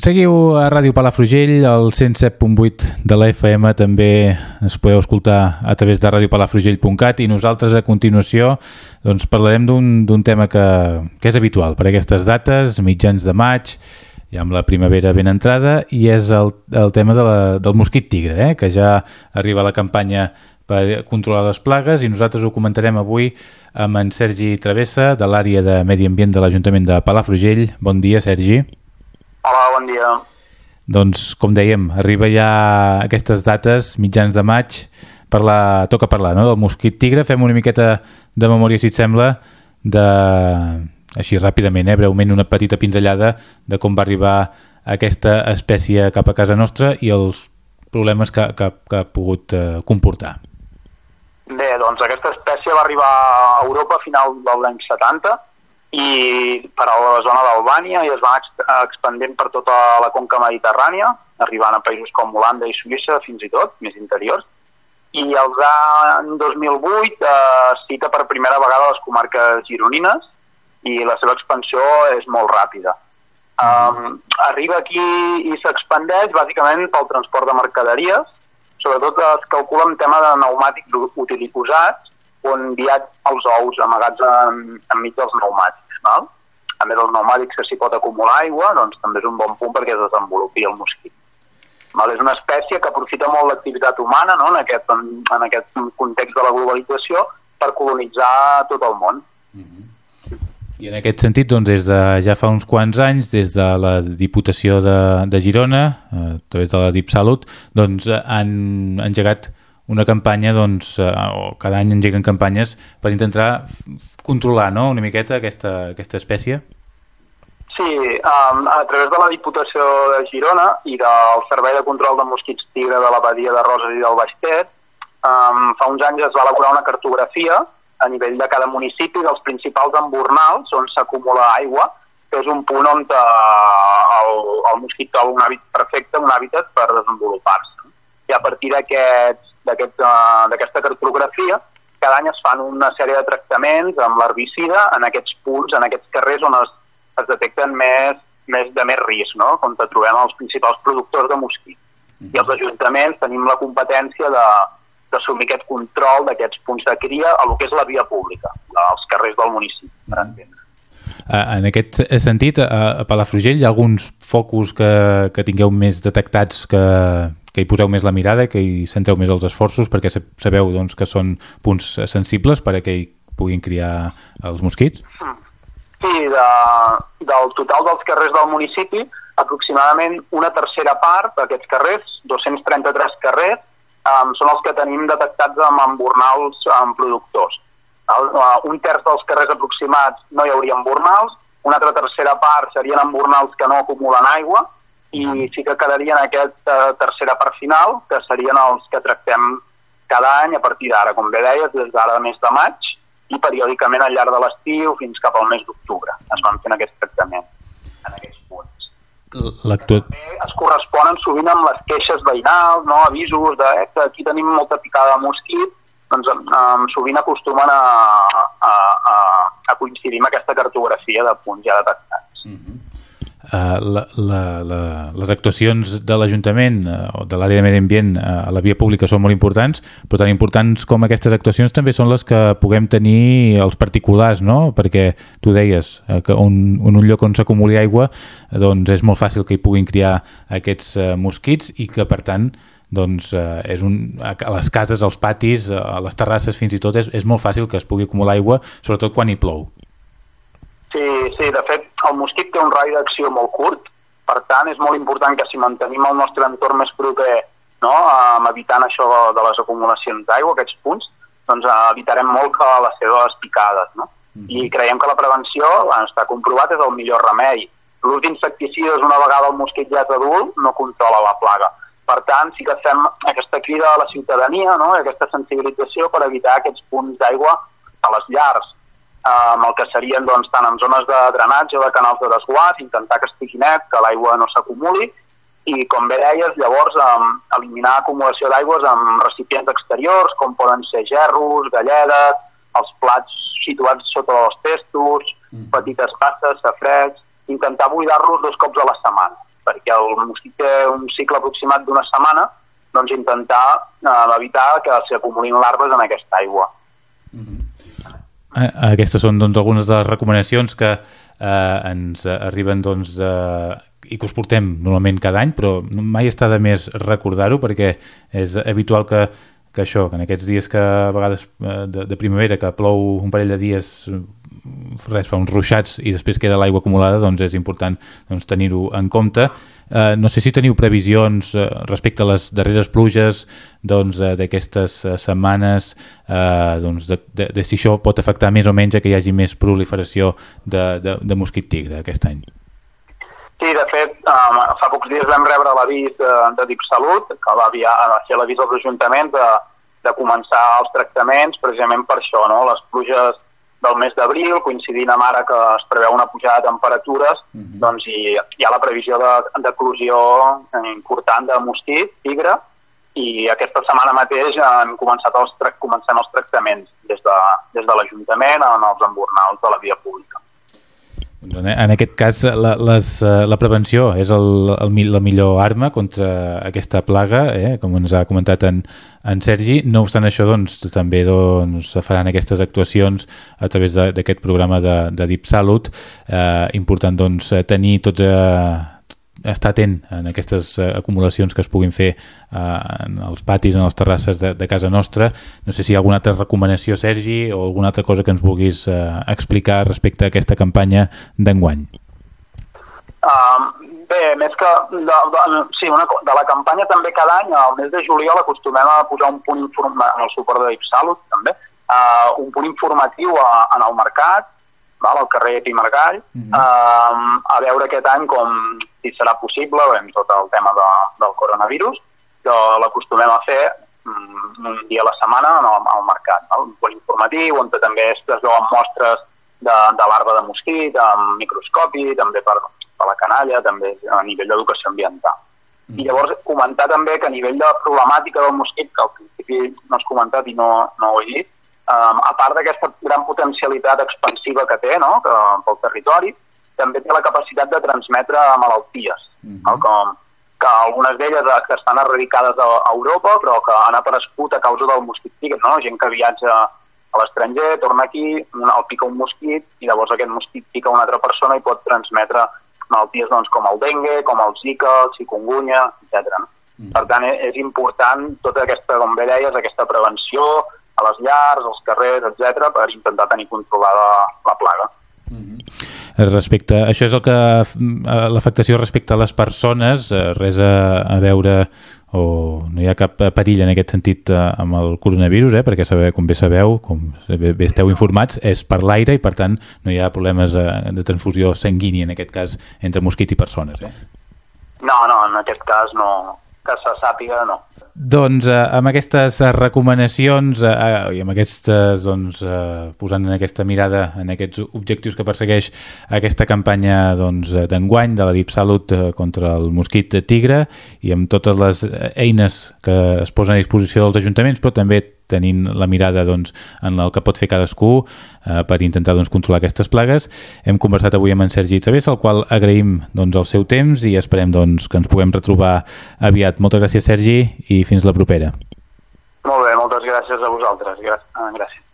Seguiu a Ràdio Palafrugell, al 107.8 de la FM, també es podeu escoltar a través de radiopalafrugell.cat i nosaltres a continuació doncs, parlarem d'un tema que, que és habitual per aquestes dates, mitjans de maig, ja amb la primavera ben entrada, i és el, el tema de la, del mosquit tigre, eh? que ja arriba la campanya per controlar les plagues i nosaltres ho comentarem avui amb en Sergi Travessa de l'àrea de Medi Ambient de l'Ajuntament de Palafrugell. Bon dia, Sergi. Hola, bon dia. Doncs, com dèiem, arriba ja aquestes dates, mitjans de maig, parlar, toca parlar no? del mosquit tigre. Fem una miqueta de memòria, si et sembla, de, així ràpidament, eh? breument, una petita pinzellada de com va arribar aquesta espècie cap a casa nostra i els problemes que, que, que ha pogut eh, comportar. Bé, doncs aquesta espècie va arribar a Europa a final dels anys 70 i per a la zona d'Albània i es va expandint per tota la conca mediterrània, arribant a països com Holanda i Suïssa fins i tot, més interiors, i els anys 2008 eh, cita per primera vegada les comarques gironines i la seva expansió és molt ràpida. Um, arriba aquí i s'expandeix bàsicament pel transport de mercaderies, sobretot es calcula en tema de pneumàtics utilitzats on viatgen els ous amagats en, enmig dels pneumàtics. Val? A més, els pneumàtics que s'hi pot acumular aigua, doncs també és un bon punt perquè es desenvolupi el mosquit. Val? És una espècie que aprofita molt l'activitat humana no? en, aquest, en, en aquest context de la globalització per colonitzar tot el món. I en aquest sentit, doncs, des de ja fa uns quants anys, des de la Diputació de, de Girona, a través de la DipSalut, doncs, han engegat una campanya, doncs, eh, o cada any engeguen campanyes per intentar controlar no? una miqueta aquesta, aquesta espècie? Sí, um, a través de la Diputació de Girona i del Servei de Control de Mosquits Tigre de la Badia de Roses i del Baix Ter, um, fa uns anys es va elaborar una cartografia a nivell de cada municipi dels principals embornals on s'acumula aigua, que és un punt on uh, el, el mosquit troba un hàbitat perfecte, un hàbitat per desenvolupar-se. I a partir d'aquests Eh, d'aquesta cartografia, cada any es fan una sèrie de tractaments amb l'herbicida en aquests punts, en aquests carrers on es, es detecten més, més de més risc, no? on trobem els principals productors de mosquit. Mm -hmm. I els ajuntaments tenim la competència de, d'assumir aquest control d'aquests punts de cria a lo que és la via pública, als carrers del municipi, per mhm. entendre. En aquest sentit, a Palafrugell hi ha alguns focus que, que tingueu més detectats que, que hi poseu més la mirada, que hi centreu més els esforços perquè sabeu doncs, que són punts sensibles per a que hi puguin criar els mosquits? Sí, de, del total dels carrers del municipi, aproximadament una tercera part d'aquests carrers, 233 carrers, um, són els que tenim detectats amb embornals amb productors. El, uh, un terç dels carrers aproximats no hi hauria embornals, una altra tercera part serien embornals que no acumulen aigua, i sí que quedaria en aquesta tercera part final, que serien els que tractem cada any a partir d'ara, com bé deies, des d'ara de mes de maig i periòdicament al llarg de l'estiu fins cap al mes d'octubre. Es van fent aquest tractament en aquests punts. Es corresponen sovint amb les queixes veïnals, no? avisos de eh, que aquí tenim molta picada de mosquit, doncs um, sovint acostumen a, a, a, a coincidir amb aquesta cartografia de punts ja detectats. Uh, la, la, la, les actuacions de l'Ajuntament uh, o de l'àrea de medi ambient uh, a la via pública són molt importants, però tan importants com aquestes actuacions també són les que puguem tenir els particulars, no? Perquè tu deies que un, un, un lloc on s'acumuli aigua doncs és molt fàcil que hi puguin criar aquests mosquits i que per tant doncs uh, és un, a les cases, als patis, a les terrasses fins i tot és, és molt fàcil que es pugui acumular aigua, sobretot quan hi plou. Sí, sí, de fet, el mosquit té un rai d'acció molt curt, per tant, és molt important que si mantenim el nostre entorn més proper, no, um, evitant això de les acumulacions d'aigua, aquests punts, doncs uh, evitarem molt que les seves picades, no? Mm -hmm. I creiem que la prevenció, bueno, està comprovat, és el millor remei. L'ús d'insecticides, una vegada el mosquit ja és adult, no controla la plaga. Per tant, sí que fem aquesta crida a la ciutadania, no? aquesta sensibilització per evitar aquests punts d'aigua a les llars amb el que serien doncs, tant en zones de drenatge o de canals de desguàs, intentar que estigui net, que l'aigua no s'acumuli, i com bé deies, llavors um, eliminar acumulació d'aigües amb recipients exteriors, com poden ser gerros, galledes, els plats situats sota els testos, mm. petites passes, safrets, intentar buidar-los dos cops a la setmana. perquè el mosquit té un cicle aproximat d'una setmana, doncs intentar eh, evitar que s'acumulin larves en aquesta aigua. -hmm. Aquestes són doncs, algunes de les recomanacions que eh, ens arriben doncs, de, i que us portem normalment cada any, però mai està de més recordar-ho perquè és habitual que, que això, que en aquests dies que a vegades eh, de, de primavera que plou un parell de dies res, fa uns ruixats i després queda l'aigua acumulada, doncs és important doncs, tenir-ho en compte. Eh, no sé si teniu previsions eh, respecte a les darreres pluges doncs, eh, d'aquestes doncs, setmanes, eh, doncs, de, de, de si això pot afectar més o menys a que hi hagi més proliferació de, de, de mosquit tigre aquest any. Sí, de fet, um, fa pocs dies vam rebre l'avís de, de DipSalut, que va, via, va ser l'avís als ajuntaments de, de començar els tractaments precisament per això, no? les pluges del mes d'abril, coincidint amb ara que es preveu una pujada de temperatures, uh mhm. -huh. doncs hi, hi ha la previsió d'eclusió de, important de mosquit, tigre, i aquesta setmana mateix han començat els, comencem els tractaments des de, des de l'Ajuntament en els embornals de la via. Doncs en aquest cas, la, les, eh, la prevenció és el, el, la millor arma contra aquesta plaga, eh? com ens ha comentat en, en Sergi. No obstant això, doncs, també doncs, faran aquestes actuacions a través d'aquest programa de, de Deep Salut. Eh, important doncs, tenir tots... Eh, estar atent en aquestes uh, acumulacions que es puguin fer uh, en els patis, en les terrasses de, de casa nostra. No sé si hi ha alguna altra recomanació, Sergi, o alguna altra cosa que ens vulguis uh, explicar respecte a aquesta campanya d'enguany. Um, bé, més que de, de, sí, una, de la campanya també cada any, al mes de juliol acostumem a posar un punt informatiu, en el suport de Ipsalut també, uh, un punt informatiu a, en el mercat, val, al carrer Pimargall, mm -hmm. uh, a veure aquest any com si serà possible, amb tot el tema de, del coronavirus, que l'acostumem a fer um, un dia a la setmana en el, al mercat, val? un punt informatiu on també es veuen mostres de, de larva de mosquit, amb microscopi, també per, per la canalla, també a nivell d'educació ambiental. Mm. I llavors comentar també que a nivell de problemàtica del mosquit, que al principi no has comentat i no, no ho he dit, Um, a part d'aquesta gran potencialitat expansiva que té no? que, pel territori, també té la capacitat de transmetre malalties, mm -hmm. no? com, que algunes d'elles que estan erradicades a, a Europa, però que han aparegut a causa del mosquit tigre, no? gent que viatja a l'estranger, torna aquí, el pica un mosquit, i llavors aquest mosquit pica una altra persona i pot transmetre malalties doncs, com el dengue, com el zika, el chikungunya, etc. No? Mm. Per tant, és important tota aquesta, com bé deies, aquesta prevenció, a les llars, als carrers, etc per intentar tenir controlada la plaga. Respecte, això és el que eh, l'afectació respecte a les persones, eh, res a, a veure o no hi ha cap perill en aquest sentit eh, amb el coronavirus, eh? perquè saber, com bé sabeu, com bé esteu informats, és per l'aire i per tant no hi ha problemes de transfusió sanguínia en aquest cas entre mosquit i persones. Eh? No, no, en aquest cas no, que se sàpiga no. Doncs eh, amb aquestes recomanacions eh, eh, i amb aquestes, doncs, eh, posant en aquesta mirada en aquests objectius que persegueix aquesta campanya doncs, d'enguany de la Deep Salut eh, contra el mosquit tigre i amb totes les eines que es posen a disposició dels ajuntaments, però també tenint la mirada doncs, en el que pot fer cadascú eh, per intentar doncs, controlar aquestes plagues. Hem conversat avui amb en Sergi Través, al qual agraïm doncs, el seu temps i esperem doncs, que ens puguem retrobar aviat. Moltes gràcies, Sergi, i fins la propera. Molt bé, moltes gràcies a vosaltres. Gràcies.